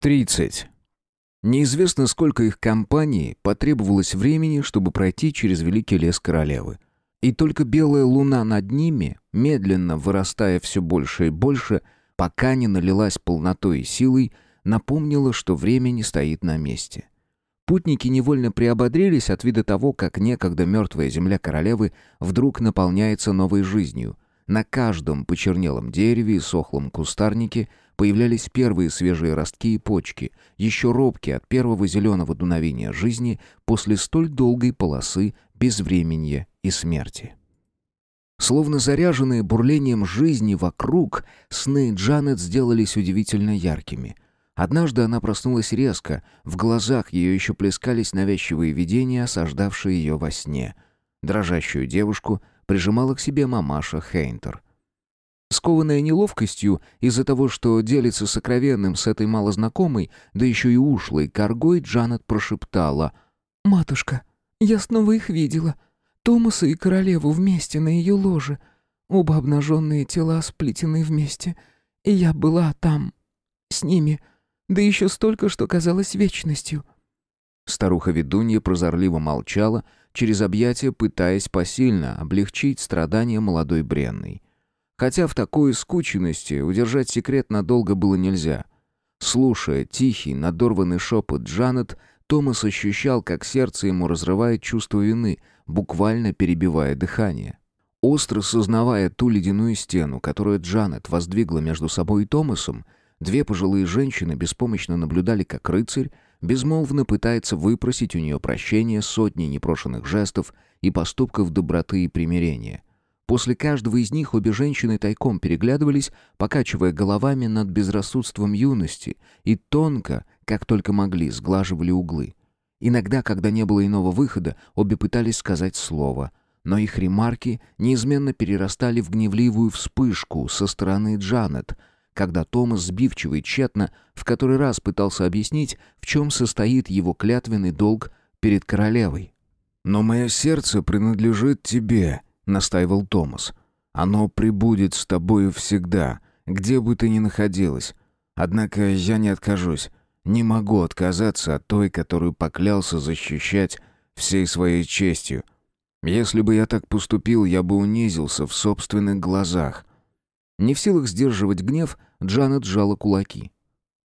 30. Неизвестно, сколько их компании потребовалось времени, чтобы пройти через Великий лес Королевы. И только белая луна над ними, медленно вырастая все больше и больше, пока не налилась полнотой и силой, напомнила, что время не стоит на месте. Путники невольно приободрились от вида того, как некогда мертвая земля королевы вдруг наполняется новой жизнью. На каждом почернелом дереве и сохлом кустарнике – Появлялись первые свежие ростки и почки, еще робкие от первого зеленого дуновения жизни после столь долгой полосы безвременья и смерти. Словно заряженные бурлением жизни вокруг, сны Джанет сделались удивительно яркими. Однажды она проснулась резко, в глазах ее еще плескались навязчивые видения, осаждавшие ее во сне. Дрожащую девушку прижимала к себе мамаша Хейнтер. Скованная неловкостью из-за того, что делится сокровенным с этой малознакомой, да еще и ушлой коргой, Джанет прошептала. «Матушка, я снова их видела. Томаса и королеву вместе на ее ложе. Оба обнаженные тела сплетены вместе. И я была там, с ними, да еще столько, что казалось вечностью». Старуха-ведунья прозорливо молчала, через объятия пытаясь посильно облегчить страдания молодой бренной. Хотя в такой скученности удержать секрет надолго было нельзя. Слушая тихий, надорванный шепот Джанет, Томас ощущал, как сердце ему разрывает чувство вины, буквально перебивая дыхание. Остро сознавая ту ледяную стену, которую Джанет воздвигла между собой и Томасом, две пожилые женщины беспомощно наблюдали, как рыцарь безмолвно пытается выпросить у нее прощения сотни непрошенных жестов и поступков доброты и примирения. После каждого из них обе женщины тайком переглядывались, покачивая головами над безрассудством юности, и тонко, как только могли, сглаживали углы. Иногда, когда не было иного выхода, обе пытались сказать слово, но их ремарки неизменно перерастали в гневливую вспышку со стороны Джанет, когда Томас сбивчиво и тщетно в который раз пытался объяснить, в чем состоит его клятвенный долг перед королевой. «Но мое сердце принадлежит тебе», — настаивал Томас. «Оно прибудет с тобою всегда, где бы ты ни находилась. Однако я не откажусь. Не могу отказаться от той, которую поклялся защищать всей своей честью. Если бы я так поступил, я бы унизился в собственных глазах». Не в силах сдерживать гнев, Джанет сжала кулаки.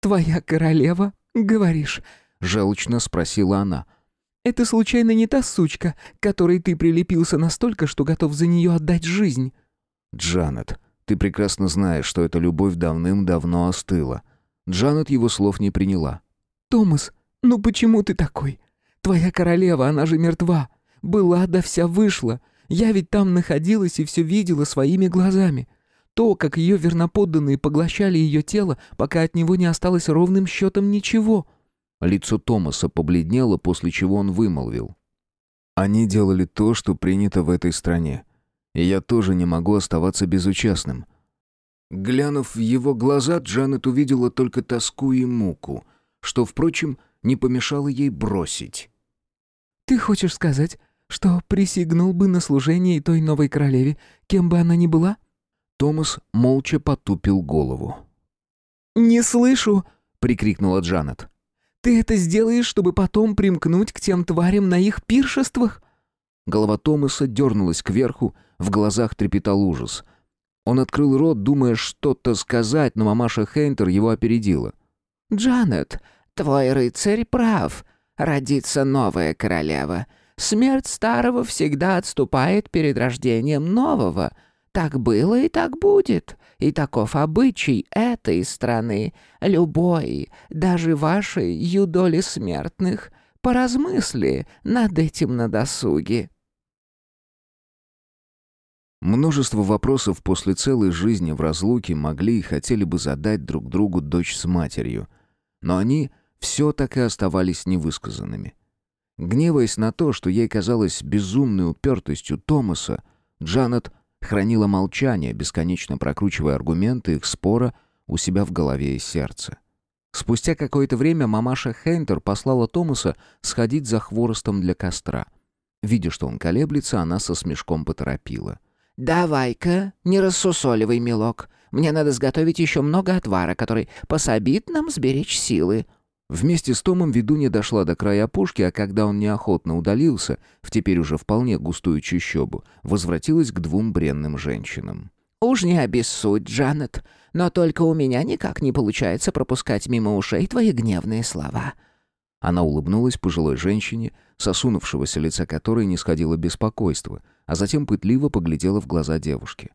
«Твоя королева, говоришь?» — желчно спросила она. Это случайно не та сучка, которой ты прилепился настолько, что готов за нее отдать жизнь?» «Джанет, ты прекрасно знаешь, что эта любовь давным-давно остыла». Джанет его слов не приняла. «Томас, ну почему ты такой? Твоя королева, она же мертва. Была да вся вышла. Я ведь там находилась и все видела своими глазами. То, как ее верноподданные поглощали ее тело, пока от него не осталось ровным счетом ничего. Лицо Томаса побледнело, после чего он вымолвил. «Они делали то, что принято в этой стране. И я тоже не могу оставаться безучастным». Глянув в его глаза, Джанет увидела только тоску и муку, что, впрочем, не помешало ей бросить. «Ты хочешь сказать, что присягнул бы на служение той новой королеве, кем бы она ни была?» Томас молча потупил голову. «Не слышу!» — прикрикнула Джанет. Ты это сделаешь, чтобы потом примкнуть к тем тварям на их пиршествах?» Голова Томаса дернулась кверху, в глазах трепетал ужас. Он открыл рот, думая что-то сказать, но мамаша Хейнтер его опередила. «Джанет, твой рыцарь прав. Родится новая королева. Смерть старого всегда отступает перед рождением нового. Так было и так будет, и таков обычай этой страны, любой, даже вашей юдоли смертных. Поразмысли над этим на досуге». Множество вопросов после целой жизни в разлуке могли и хотели бы задать друг другу дочь с матерью, но они все так и оставались невысказанными. Гневаясь на то, что ей казалось безумной упертостью Томаса, Джанет хранила молчание, бесконечно прокручивая аргументы их спора у себя в голове и сердце. Спустя какое-то время мамаша Хейнтер послала Томаса сходить за хворостом для костра. Видя, что он колеблется, она со смешком поторопила. «Давай-ка, не рассусоливай, милок. Мне надо сготовить еще много отвара, который пособит нам сберечь силы». Вместе с Томом ведунья дошла до края опушки, а когда он неохотно удалился, в теперь уже вполне густую чащобу, возвратилась к двум бренным женщинам. «Уж не обессудь, Джанет, но только у меня никак не получается пропускать мимо ушей твои гневные слова». Она улыбнулась пожилой женщине, сосунувшегося лица которой не сходило беспокойство, а затем пытливо поглядела в глаза девушки.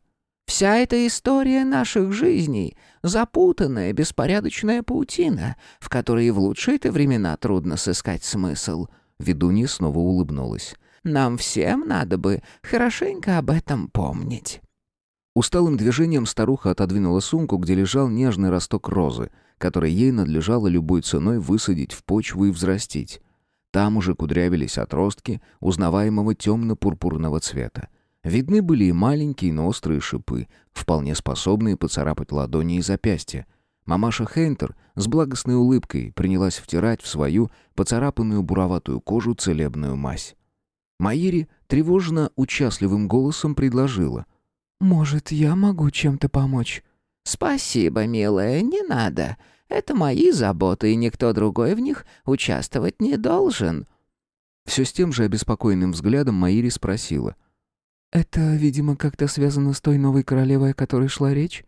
Вся эта история наших жизней — запутанная, беспорядочная паутина, в которой в лучшие-то времена трудно сыскать смысл». Ведунья снова улыбнулась. «Нам всем надо бы хорошенько об этом помнить». Усталым движением старуха отодвинула сумку, где лежал нежный росток розы, который ей надлежало любой ценой высадить в почву и взрастить. Там уже кудрявились отростки узнаваемого темно-пурпурного цвета. Видны были и маленькие, но острые шипы, вполне способные поцарапать ладони и запястья. Мамаша Хейнтер с благостной улыбкой принялась втирать в свою поцарапанную буроватую кожу целебную мазь. Маири тревожно участливым голосом предложила. «Может, я могу чем-то помочь?» «Спасибо, милая, не надо. Это мои заботы, и никто другой в них участвовать не должен». Все с тем же обеспокоенным взглядом Маири спросила — «Это, видимо, как-то связано с той новой королевой, о которой шла речь?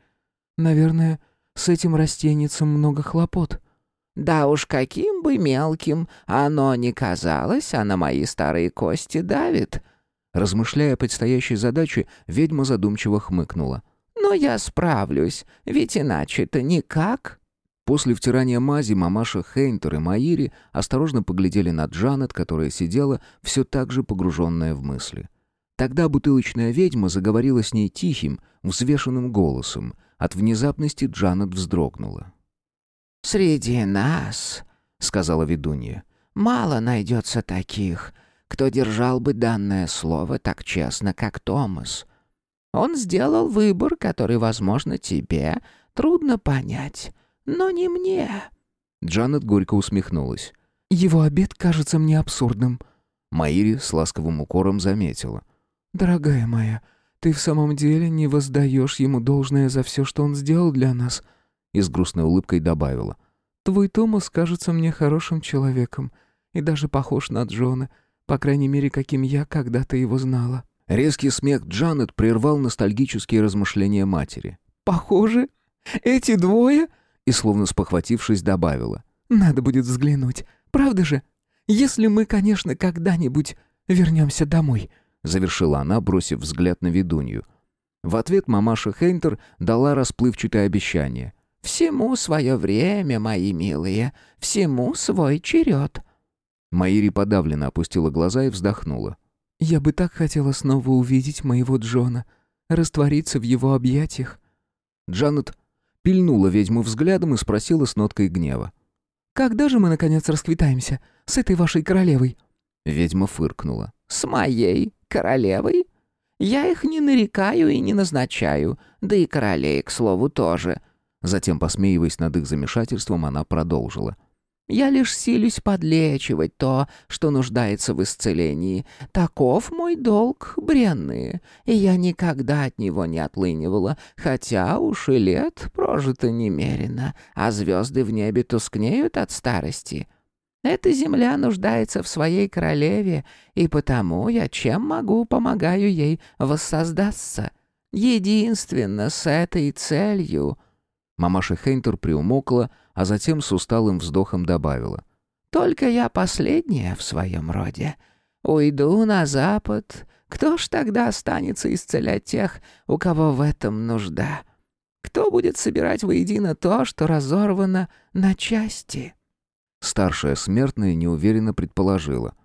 Наверное, с этим растенницем много хлопот». «Да уж каким бы мелким оно ни казалось, а на мои старые кости давит». Размышляя о предстоящей задаче, ведьма задумчиво хмыкнула. «Но я справлюсь, ведь иначе-то никак». После втирания мази мамаша Хейнтер и Маири осторожно поглядели на Джанет, которая сидела, все так же погруженная в мысли. Тогда бутылочная ведьма заговорила с ней тихим, взвешенным голосом. От внезапности Джанет вздрогнула. «Среди нас, — сказала ведунья, — мало найдется таких, кто держал бы данное слово так честно, как Томас. Он сделал выбор, который, возможно, тебе трудно понять, но не мне». Джанет горько усмехнулась. «Его обед кажется мне абсурдным». Маири с ласковым укором заметила. «Дорогая моя, ты в самом деле не воздаешь ему должное за все, что он сделал для нас?» И с грустной улыбкой добавила. «Твой Томас кажется мне хорошим человеком и даже похож на Джона, по крайней мере, каким я когда-то его знала». Резкий смех Джанет прервал ностальгические размышления матери. «Похоже? Эти двое?» И, словно спохватившись, добавила. «Надо будет взглянуть. Правда же? Если мы, конечно, когда-нибудь вернемся домой». — завершила она, бросив взгляд на ведунью. В ответ мамаша Хейнтер дала расплывчатое обещание. «Всему свое время, мои милые, всему свой черед». Маири подавленно опустила глаза и вздохнула. «Я бы так хотела снова увидеть моего Джона, раствориться в его объятиях». Джанет пильнула ведьму взглядом и спросила с ноткой гнева. «Когда же мы, наконец, расквитаемся с этой вашей королевой?» Ведьма фыркнула. «С моей королевой? Я их не нарекаю и не назначаю, да и королей, к слову, тоже». Затем, посмеиваясь над их замешательством, она продолжила. «Я лишь силюсь подлечивать то, что нуждается в исцелении. Таков мой долг, бренные, и я никогда от него не отлынивала, хотя уж и лет прожито немерено, а звезды в небе тускнеют от старости». Эта земля нуждается в своей королеве, и потому я чем могу, помогаю ей воссоздаться. Единственно с этой целью». Мамаша Хейнтер приумокла, а затем с усталым вздохом добавила. «Только я последняя в своем роде. Уйду на запад. Кто ж тогда останется исцелять тех, у кого в этом нужда? Кто будет собирать воедино то, что разорвано на части?» Старшая смертная неуверенно предположила.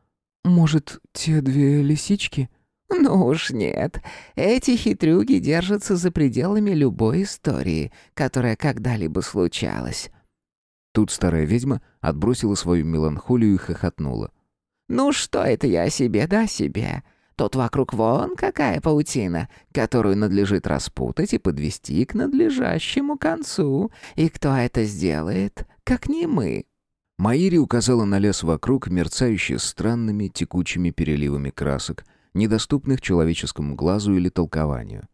«Может, те две лисички?» «Ну уж нет. Эти хитрюги держатся за пределами любой истории, которая когда-либо случалась». Тут старая ведьма отбросила свою меланхолию и хохотнула. «Ну что это я себе да себе? Тут вокруг вон какая паутина, которую надлежит распутать и подвести к надлежащему концу. И кто это сделает, как не мы?» Маири указала на лес вокруг, мерцающий странными текучими переливами красок, недоступных человеческому глазу или толкованию.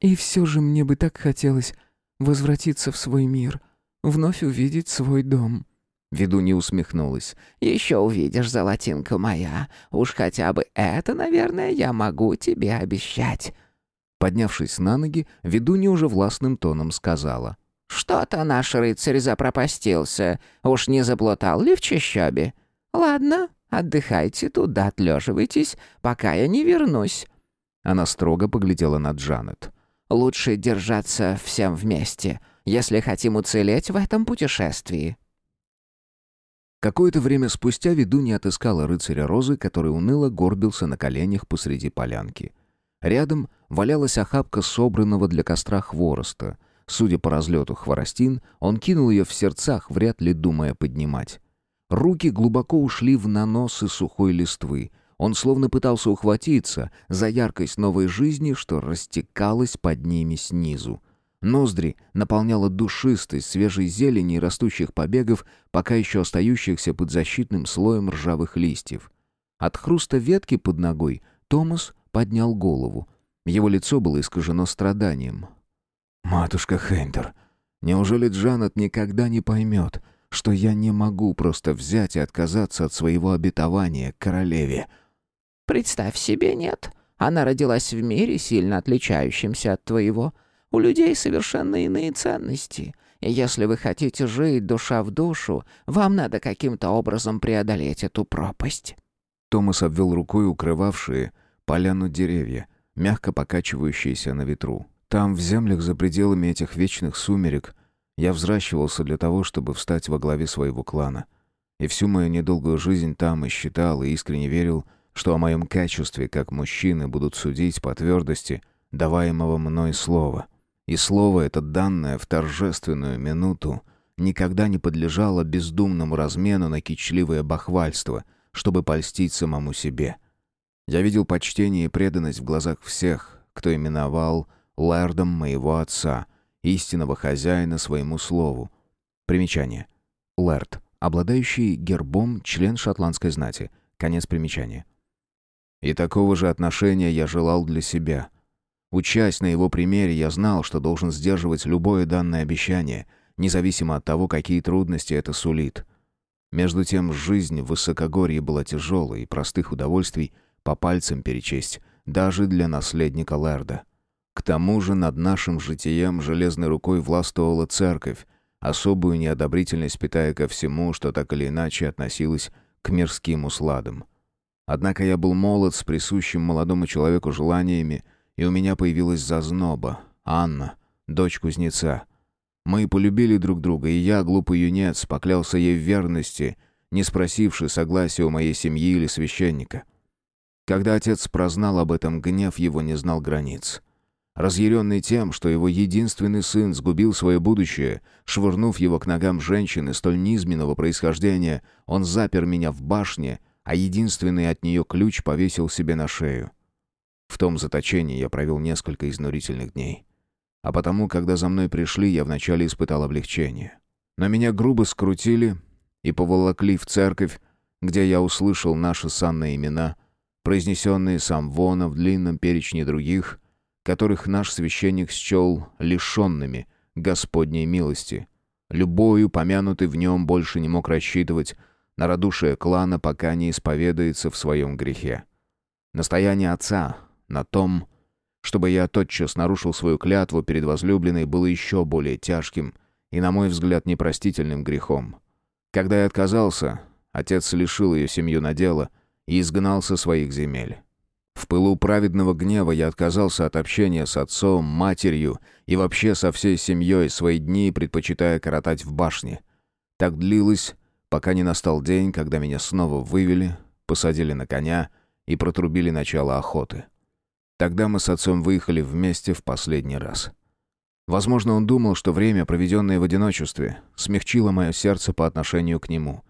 «И все же мне бы так хотелось возвратиться в свой мир, вновь увидеть свой дом». Ведунья усмехнулась. «Еще увидишь, золотинка моя. Уж хотя бы это, наверное, я могу тебе обещать». Поднявшись на ноги, ведунья уже властным тоном сказала. «Что-то наш рыцарь запропастился. Уж не заплутал ли в чащобе? Ладно, отдыхайте туда, отлеживайтесь, пока я не вернусь». Она строго поглядела на Джанет. «Лучше держаться всем вместе, если хотим уцелеть в этом путешествии». Какое-то время спустя ведунья отыскала рыцаря Розы, который уныло горбился на коленях посреди полянки. Рядом валялась охапка собранного для костра хвороста. Судя по разлету хворостин, он кинул ее в сердцах, вряд ли думая поднимать. Руки глубоко ушли в наносы сухой листвы. Он словно пытался ухватиться за яркость новой жизни, что растекалась под ними снизу. Ноздри наполняла душистость свежей зелени и растущих побегов, пока еще остающихся под защитным слоем ржавых листьев. От хруста ветки под ногой Томас поднял голову. Его лицо было искажено страданием. «Матушка Хейндер, неужели Джанет никогда не поймет, что я не могу просто взять и отказаться от своего обетования к королеве?» «Представь себе, нет. Она родилась в мире, сильно отличающемся от твоего». У людей совершенно иные ценности. И если вы хотите жить душа в душу, вам надо каким-то образом преодолеть эту пропасть». Томас обвел рукой укрывавшие поляну деревья, мягко покачивающиеся на ветру. Там, в землях за пределами этих вечных сумерек, я взращивался для того, чтобы встать во главе своего клана. И всю мою недолгую жизнь там и считал, и искренне верил, что о моем качестве как мужчины будут судить по твердости даваемого мной слова — и слово это, данное в торжественную минуту, никогда не подлежало бездумному размену на кичливое бахвальство, чтобы польстить самому себе. Я видел почтение и преданность в глазах всех, кто именовал лэрдом моего отца, истинного хозяина своему слову. Примечание. Лэрд, обладающий гербом член шотландской знати. Конец примечания. И такого же отношения я желал для себя — Учась на его примере, я знал, что должен сдерживать любое данное обещание, независимо от того, какие трудности это сулит. Между тем, жизнь в высокогорье была тяжелой, и простых удовольствий по пальцам перечесть, даже для наследника Лерда. К тому же над нашим житием железной рукой властвовала церковь, особую неодобрительность питая ко всему, что так или иначе относилось к мирским усладам. Однако я был молод с присущим молодому человеку желаниями, и у меня появилась зазноба. Анна, дочь кузнеца. Мы полюбили друг друга, и я, глупый юнец, поклялся ей в верности, не спросивши согласия у моей семьи или священника. Когда отец прознал об этом, гнев его не знал границ. Разъяренный тем, что его единственный сын сгубил свое будущее, швырнув его к ногам женщины столь низменного происхождения, он запер меня в башне, а единственный от нее ключ повесил себе на шею. В том заточении я провел несколько изнурительных дней. А потому, когда за мной пришли, я вначале испытал облегчение. Но меня грубо скрутили и поволокли в церковь, где я услышал наши санные имена, произнесенные сам Вона в длинном перечне других, которых наш священник счел лишенными Господней милости. Любой упомянутый в нем больше не мог рассчитывать на радушие клана, пока не исповедается в своем грехе. Настояние отца, на том, чтобы я тотчас нарушил свою клятву перед возлюбленной, было еще более тяжким и, на мой взгляд, непростительным грехом. Когда я отказался, отец лишил ее семью надела и изгнал со своих земель. В пылу праведного гнева я отказался от общения с отцом, матерью и вообще со всей семьей свои дни, предпочитая коротать в башне. Так длилось, пока не настал день, когда меня снова вывели, посадили на коня и протрубили начало охоты. Тогда мы с отцом выехали вместе в последний раз. Возможно, он думал, что время, проведенное в одиночестве, смягчило мое сердце по отношению к нему.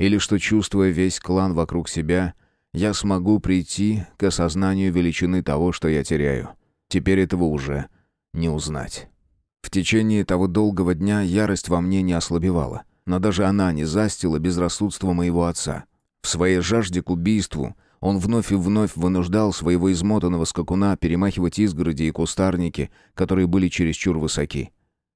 Или что, чувствуя весь клан вокруг себя, я смогу прийти к осознанию величины того, что я теряю. Теперь этого уже не узнать. В течение того долгого дня ярость во мне не ослабевала, но даже она не застила безрассудство моего отца. В своей жажде к убийству – он вновь и вновь вынуждал своего измотанного скакуна перемахивать изгороди и кустарники, которые были чересчур высоки.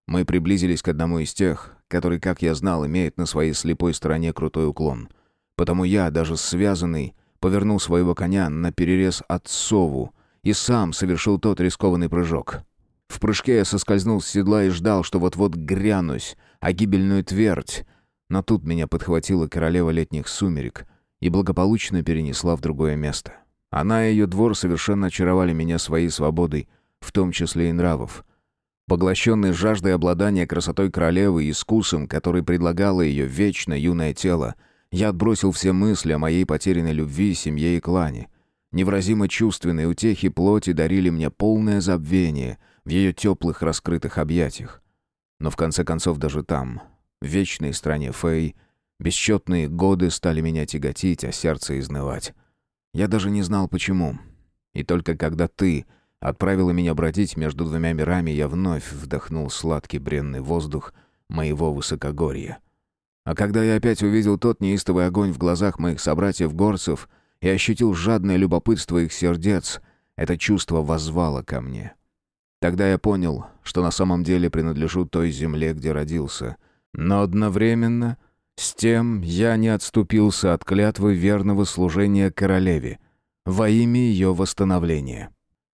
Мы приблизились к одному из тех, который, как я знал, имеет на своей слепой стороне крутой уклон. Потому я, даже связанный, повернул своего коня на перерез отцову и сам совершил тот рискованный прыжок. В прыжке я соскользнул с седла и ждал, что вот-вот грянусь, а гибельную твердь. Но тут меня подхватила королева летних сумерек и благополучно перенесла в другое место. Она и ее двор совершенно очаровали меня своей свободой, в том числе и нравов. Поглощенный жаждой обладания красотой королевы и искусом, который предлагало ее вечно юное тело, я отбросил все мысли о моей потерянной любви, семье и клане. Невразимо чувственные утехи плоти дарили мне полное забвение в ее теплых раскрытых объятиях. Но в конце концов даже там, в вечной стране Фэй, бесчетные годы стали меня тяготить, а сердце изнывать. Я даже не знал почему. И только когда ты отправила меня бродить между двумя мирами, я вновь вдохнул сладкий бренный воздух моего высокогорья. А когда я опять увидел тот неистовый огонь в глазах моих собратьев-горцев и ощутил жадное любопытство их сердец, это чувство воззвало ко мне. Тогда я понял, что на самом деле принадлежу той земле, где родился. Но одновременно с тем я не отступился от клятвы верного служения королеве во имя ее восстановления.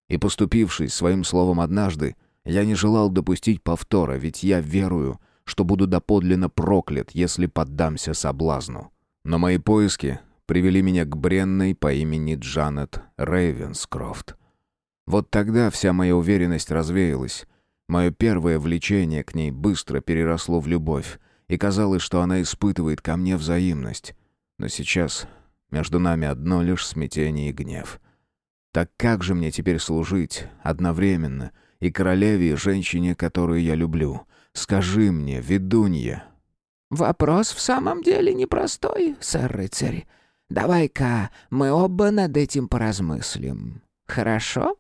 И поступившись своим словом однажды, я не желал допустить повтора, ведь я верую, что буду доподлинно проклят, если поддамся соблазну. Но мои поиски привели меня к бренной по имени Джанет Рейвенскрофт. Вот тогда вся моя уверенность развеялась. Мое первое влечение к ней быстро переросло в любовь, и казалось, что она испытывает ко мне взаимность. Но сейчас между нами одно лишь смятение и гнев. Так как же мне теперь служить одновременно и королеве, и женщине, которую я люблю? Скажи мне, ведунья». «Вопрос в самом деле непростой, сэр-рыцарь. Давай-ка мы оба над этим поразмыслим. Хорошо?»